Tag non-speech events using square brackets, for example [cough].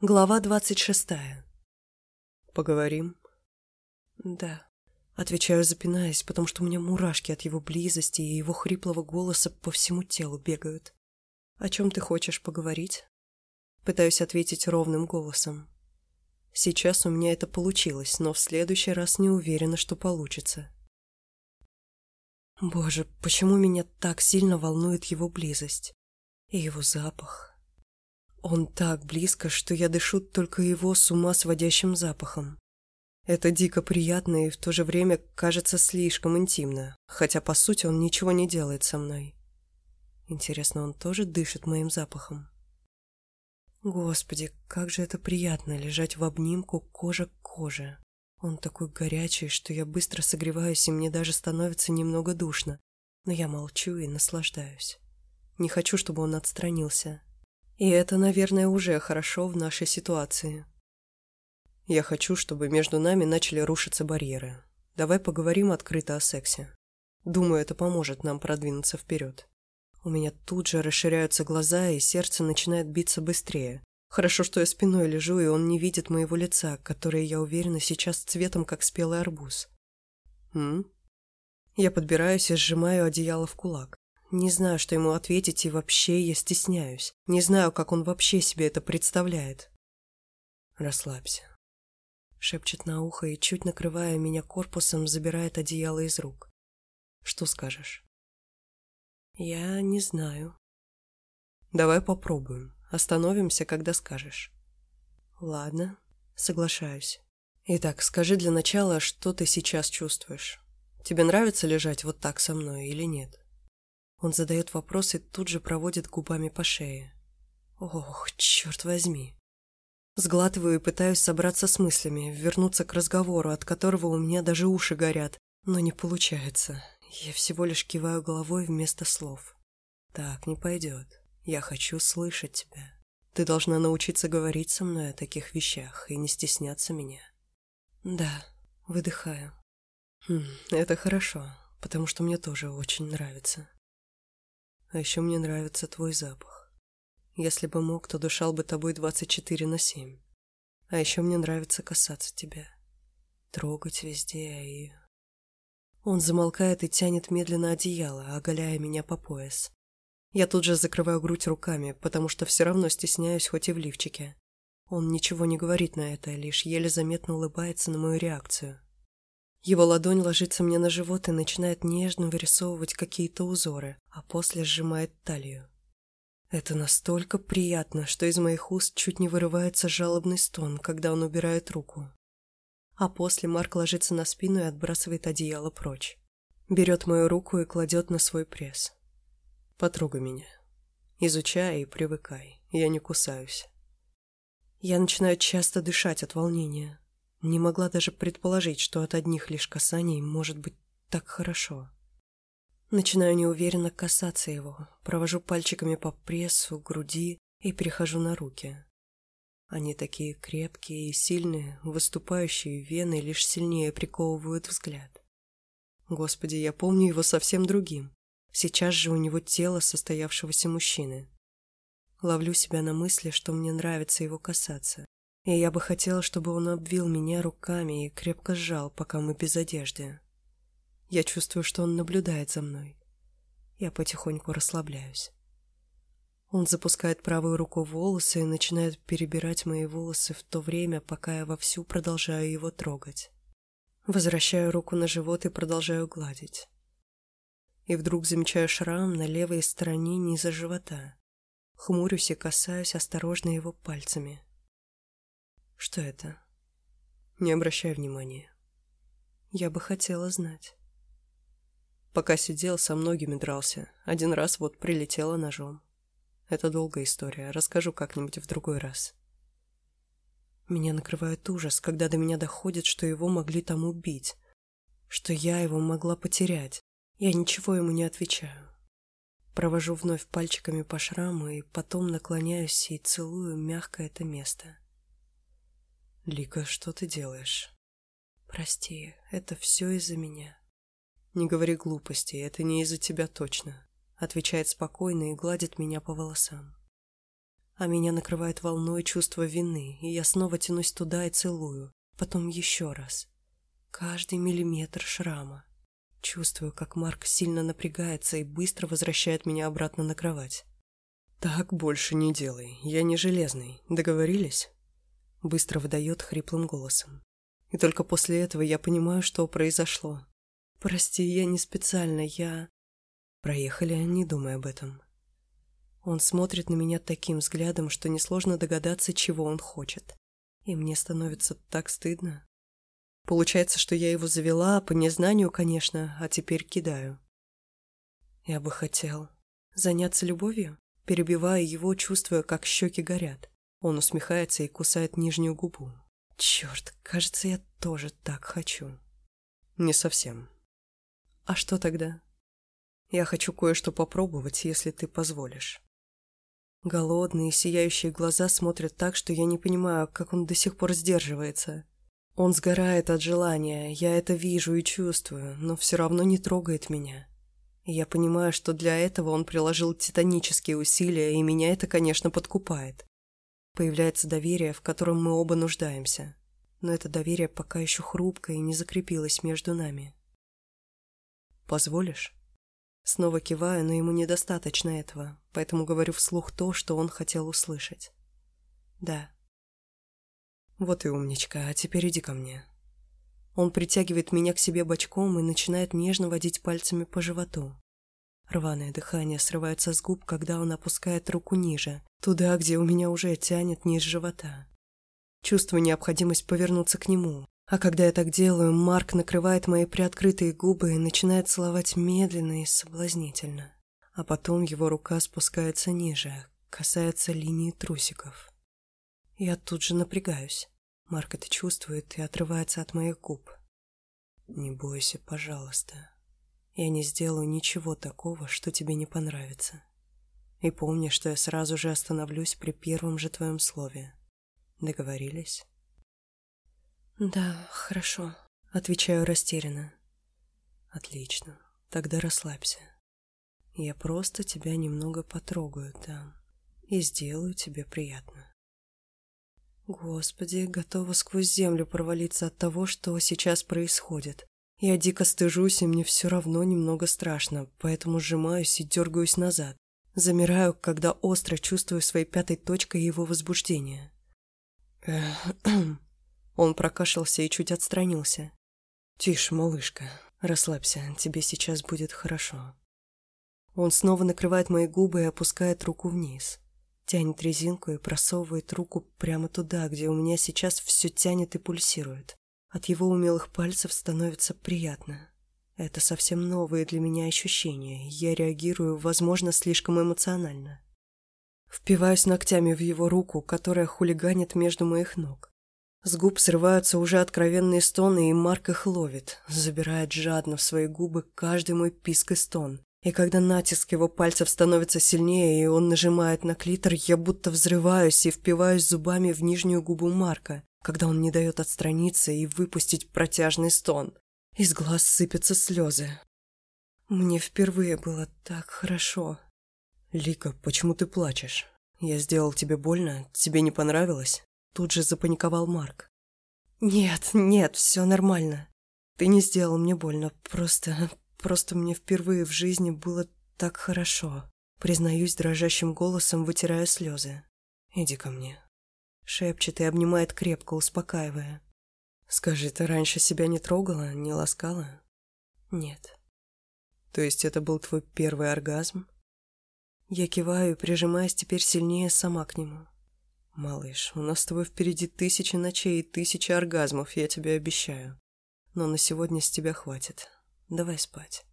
Глава двадцать шестая. Поговорим? Да. Отвечаю, запинаясь, потому что у меня мурашки от его близости и его хриплого голоса по всему телу бегают. О чем ты хочешь поговорить? Пытаюсь ответить ровным голосом. Сейчас у меня это получилось, но в следующий раз не уверена, что получится. Боже, почему меня так сильно волнует его близость? И его запах, он так близко, что я дышу только его с ума сводящим запахом. Это дико приятно и в то же время кажется слишком интимно, хотя по сути он ничего не делает со мной. Интересно, он тоже дышит моим запахом? Господи, как же это приятно лежать в обнимку кожа к коже. Он такой горячий, что я быстро согреваюсь, и мне даже становится немного душно. Но я молчу и наслаждаюсь. Не хочу, чтобы он отстранился. И это, наверное, уже хорошо в нашей ситуации. Я хочу, чтобы между нами начали рушиться барьеры. Давай поговорим открыто о сексе. Думаю, это поможет нам продвинуться вперед. У меня тут же расширяются глаза, и сердце начинает биться быстрее. Хорошо, что я спиной лежу, и он не видит моего лица, которое, я уверена, сейчас цветом, как спелый арбуз. М? Я подбираюсь и сжимаю одеяло в кулак. Не знаю, что ему ответить, и вообще я стесняюсь. Не знаю, как он вообще себе это представляет. «Расслабься», — шепчет на ухо и, чуть накрывая меня корпусом, забирает одеяло из рук. «Что скажешь?» «Я не знаю». «Давай попробуем. Остановимся, когда скажешь». «Ладно, соглашаюсь. Итак, скажи для начала, что ты сейчас чувствуешь. Тебе нравится лежать вот так со мной или нет?» Он задает вопрос и тут же проводит губами по шее. Ох, черт возьми. Сглатываю и пытаюсь собраться с мыслями, вернуться к разговору, от которого у меня даже уши горят, но не получается. Я всего лишь киваю головой вместо слов. Так не пойдет. Я хочу слышать тебя. Ты должна научиться говорить со мной о таких вещах и не стесняться меня. Да, выдыхаю. Хм, это хорошо, потому что мне тоже очень нравится. А еще мне нравится твой запах. Если бы мог, то дышал бы тобой 24 на 7. А еще мне нравится касаться тебя. Трогать везде и... Он замолкает и тянет медленно одеяло, оголяя меня по пояс. Я тут же закрываю грудь руками, потому что все равно стесняюсь, хоть и в лифчике. Он ничего не говорит на это, лишь еле заметно улыбается на мою реакцию. Его ладонь ложится мне на живот и начинает нежно вырисовывать какие-то узоры, а после сжимает талию. Это настолько приятно, что из моих уст чуть не вырывается жалобный стон, когда он убирает руку. А после Марк ложится на спину и отбрасывает одеяло прочь. Берет мою руку и кладет на свой пресс. Потрогай меня. Изучай и привыкай. Я не кусаюсь. Я начинаю часто дышать от волнения. Не могла даже предположить, что от одних лишь касаний может быть так хорошо. Начинаю неуверенно касаться его, провожу пальчиками по прессу, груди и перехожу на руки. Они такие крепкие и сильные, выступающие вены лишь сильнее приковывают взгляд. Господи, я помню его совсем другим. Сейчас же у него тело состоявшегося мужчины. Ловлю себя на мысли, что мне нравится его касаться и я бы хотела, чтобы он обвил меня руками и крепко сжал, пока мы без одежды. Я чувствую, что он наблюдает за мной. Я потихоньку расслабляюсь. Он запускает правую руку в волосы и начинает перебирать мои волосы в то время, пока я вовсю продолжаю его трогать. Возвращаю руку на живот и продолжаю гладить. И вдруг замечаю шрам на левой стороне низа живота. Хмурюсь и касаюсь осторожно его пальцами. Что это? Не обращай внимания. Я бы хотела знать. Пока сидел, со многими дрался. Один раз вот прилетела ножом. Это долгая история, расскажу как-нибудь в другой раз. Меня накрывает ужас, когда до меня доходит, что его могли там убить, что я его могла потерять. Я ничего ему не отвечаю. Провожу вновь пальчиками по шраму и потом наклоняюсь и целую мягко это место. «Лика, что ты делаешь?» «Прости, это все из-за меня». «Не говори глупостей, это не из-за тебя точно», отвечает спокойно и гладит меня по волосам. а меня накрывает волной чувство вины, и я снова тянусь туда и целую, потом еще раз. Каждый миллиметр шрама. Чувствую, как Марк сильно напрягается и быстро возвращает меня обратно на кровать. «Так больше не делай, я не железный. Договорились?» Быстро выдает хриплым голосом. И только после этого я понимаю, что произошло. «Прости, я не специально, я...» Проехали, не думая об этом. Он смотрит на меня таким взглядом, что несложно догадаться, чего он хочет. И мне становится так стыдно. Получается, что я его завела, по незнанию, конечно, а теперь кидаю. Я бы хотел заняться любовью, перебивая его, чувствуя, как щеки горят. Он усмехается и кусает нижнюю губу. Черт, кажется, я тоже так хочу. Не совсем. А что тогда? Я хочу кое-что попробовать, если ты позволишь. Голодные, сияющие глаза смотрят так, что я не понимаю, как он до сих пор сдерживается. Он сгорает от желания, я это вижу и чувствую, но все равно не трогает меня. Я понимаю, что для этого он приложил титанические усилия, и меня это, конечно, подкупает. Появляется доверие, в котором мы оба нуждаемся. Но это доверие пока еще хрупкое и не закрепилось между нами. «Позволишь?» Снова киваю, но ему недостаточно этого, поэтому говорю вслух то, что он хотел услышать. «Да». «Вот и умничка, а теперь иди ко мне». Он притягивает меня к себе бочком и начинает нежно водить пальцами по животу. Рваное дыхание срывается с губ, когда он опускает руку ниже, туда, где у меня уже тянет низ живота. Чувствую необходимость повернуться к нему, а когда я так делаю, Марк накрывает мои приоткрытые губы и начинает целовать медленно и соблазнительно. А потом его рука спускается ниже, касается линии трусиков. Я тут же напрягаюсь. Марк это чувствует и отрывается от моих губ. «Не бойся, пожалуйста. Я не сделаю ничего такого, что тебе не понравится. И помни, что я сразу же остановлюсь при первом же твоем слове. Договорились?» «Да, хорошо», — отвечаю растерянно. «Отлично. Тогда расслабься. Я просто тебя немного потрогаю там и сделаю тебе приятно». Господи, готова сквозь землю провалиться от того, что сейчас происходит. Я дико стыжусь, и мне все равно немного страшно, поэтому сжимаюсь и дергаюсь назад. Замираю, когда остро чувствую своей пятой точкой его возбуждения. [clears throat] Он прокашлялся и чуть отстранился. «Тише, малышка, расслабься, тебе сейчас будет хорошо». Он снова накрывает мои губы и опускает руку вниз. Тянет резинку и просовывает руку прямо туда, где у меня сейчас все тянет и пульсирует. От его умелых пальцев становится приятно. Это совсем новые для меня ощущения. Я реагирую, возможно, слишком эмоционально. Впиваюсь ногтями в его руку, которая хулиганит между моих ног. С губ срываются уже откровенные стоны, и Марк их ловит, забирает жадно в свои губы каждый мой писк и стон. И когда натиск его пальцев становится сильнее, и он нажимает на клитор, я будто взрываюсь и впиваюсь зубами в нижнюю губу Марка, когда он не дает отстраниться и выпустить протяжный стон. Из глаз сыпятся слезы. Мне впервые было так хорошо. «Лика, почему ты плачешь? Я сделал тебе больно? Тебе не понравилось?» Тут же запаниковал Марк. «Нет, нет, все нормально. Ты не сделал мне больно, просто... Просто мне впервые в жизни было так хорошо. Признаюсь дрожащим голосом, вытирая слезы. «Иди ко мне». Шепчет и обнимает крепко, успокаивая. «Скажи, ты раньше себя не трогала, не ласкала?» «Нет». «То есть это был твой первый оргазм?» Я киваю, прижимаясь теперь сильнее сама к нему. «Малыш, у нас с тобой впереди тысячи ночей и тысячи оргазмов, я тебе обещаю. Но на сегодня с тебя хватит. Давай спать.